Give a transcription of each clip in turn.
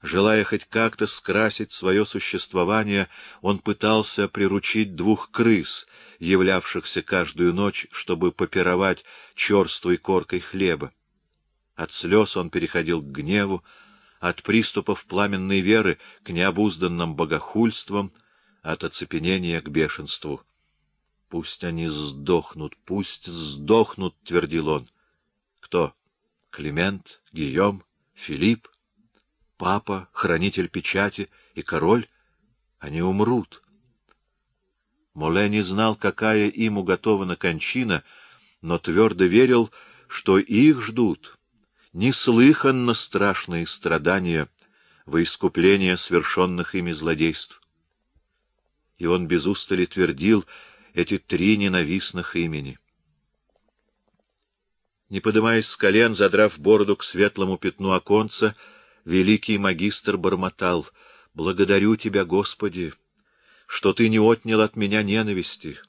Желая хоть как-то скрасить свое существование, он пытался приручить двух крыс, являвшихся каждую ночь, чтобы попировать черствой коркой хлеба. От слез он переходил к гневу, от приступов пламенной веры к необузданным богохульствам, от оцепенения к бешенству. «Пусть они сдохнут, пусть сдохнут», — твердил он. «Кто? Климент, Гийом, Филипп, папа, хранитель печати и король? Они умрут». Моле не знал, какая им уготована кончина, но твердо верил, что их ждут неслыханно страшные страдания во искупление совершенных ими злодейств. И он без устали твердил эти три ненавистных имени. Не подымаясь с колен, задрав бороду к светлому пятну оконца, великий магистр бормотал «Благодарю Тебя, Господи, что Ты не отнял от меня ненависти.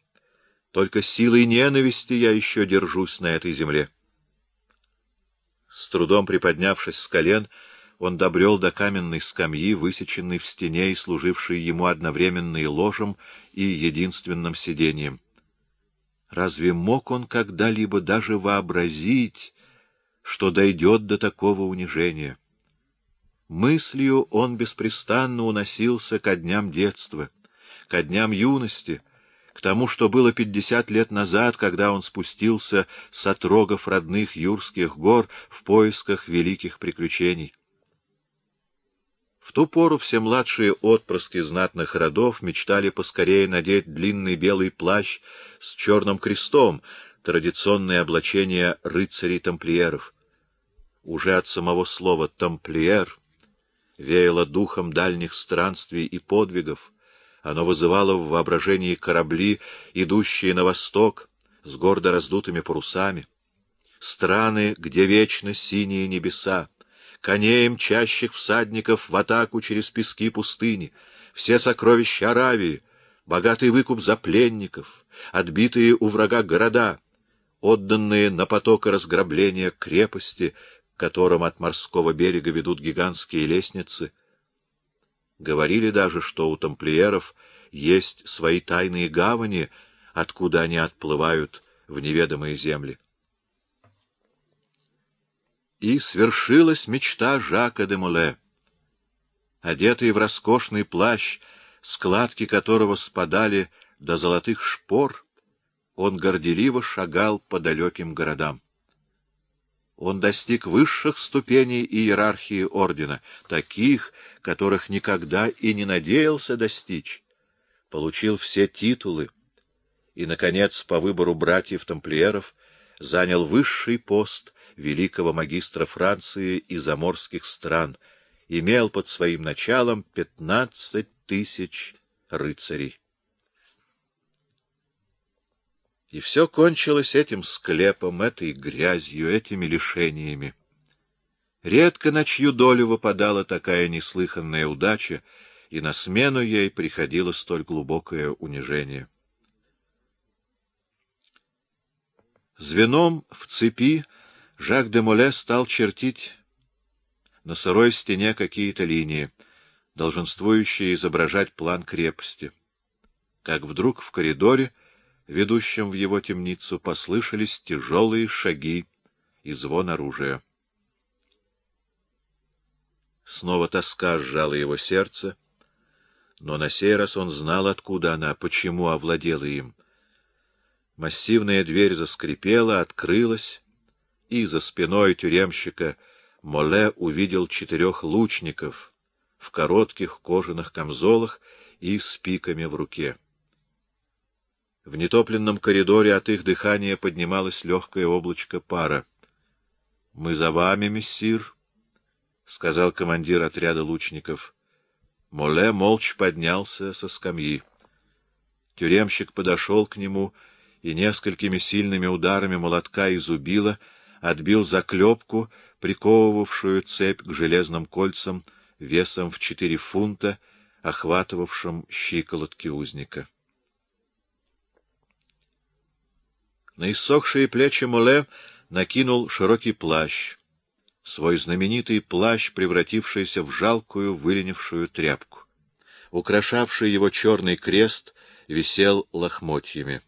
Только силой ненависти я еще держусь на этой земле». С трудом приподнявшись с колен, он добрел до каменной скамьи, высеченной в стене и служившей ему одновременно и ложем, и единственным сиденьем. Разве мог он когда-либо даже вообразить, что дойдет до такого унижения? Мыслью он беспрестанно уносился ко дням детства, ко дням юности, к тому, что было пятьдесят лет назад, когда он спустился с отрогов родных юрских гор в поисках великих приключений. В ту пору все младшие отпрыски знатных родов мечтали поскорее надеть длинный белый плащ с черным крестом, традиционное облачение рыцарей-тамплиеров. Уже от самого слова «тамплиер» веяло духом дальних странствий и подвигов, оно вызывало в воображении корабли, идущие на восток, с гордо раздутыми парусами, страны, где вечно синие небеса, коней мчащих всадников в атаку через пески пустыни, все сокровища Аравии, богатый выкуп за пленников, отбитые у врага города, отданные на поток и разграбление крепости, которым от морского берега ведут гигантские лестницы — Говорили даже, что у тамплиеров есть свои тайные гавани, откуда они отплывают в неведомые земли. И свершилась мечта Жака де Моле. Одетый в роскошный плащ, складки которого спадали до золотых шпор, он горделиво шагал по далеким городам он достиг высших ступеней иерархии ордена, таких, которых никогда и не надеялся достичь, получил все титулы и, наконец, по выбору братьев-тамплиеров, занял высший пост великого магистра Франции и заморских стран, имел под своим началом пятнадцать тысяч рыцарей. И все кончилось этим склепом, этой грязью, этими лишениями. Редко на чью долю выпадала такая неслыханная удача, и на смену ей приходило столь глубокое унижение. Звеном в цепи Жак де Моле стал чертить на сырой стене какие-то линии, долженствующие изображать план крепости. Как вдруг в коридоре ведущем в его темницу, послышались тяжелые шаги и звон оружия. Снова тоска сжала его сердце, но на сей раз он знал, откуда она, почему овладела им. Массивная дверь заскрипела, открылась, и за спиной тюремщика Моле увидел четырех лучников в коротких кожаных камзолах и с пиками в руке. В нетопленном коридоре от их дыхания поднималось легкое облачко пара. — Мы за вами, мессир, — сказал командир отряда лучников. Моле молча поднялся со скамьи. Тюремщик подошел к нему и несколькими сильными ударами молотка и зубила отбил заклепку, приковывавшую цепь к железным кольцам весом в четыре фунта, охватывавшим щиколотки узника. На иссохшие плечи Моле накинул широкий плащ. свой знаменитый плащ, превратившийся в жалкую выленившую тряпку. Украшавший его черный крест висел лохмотьями.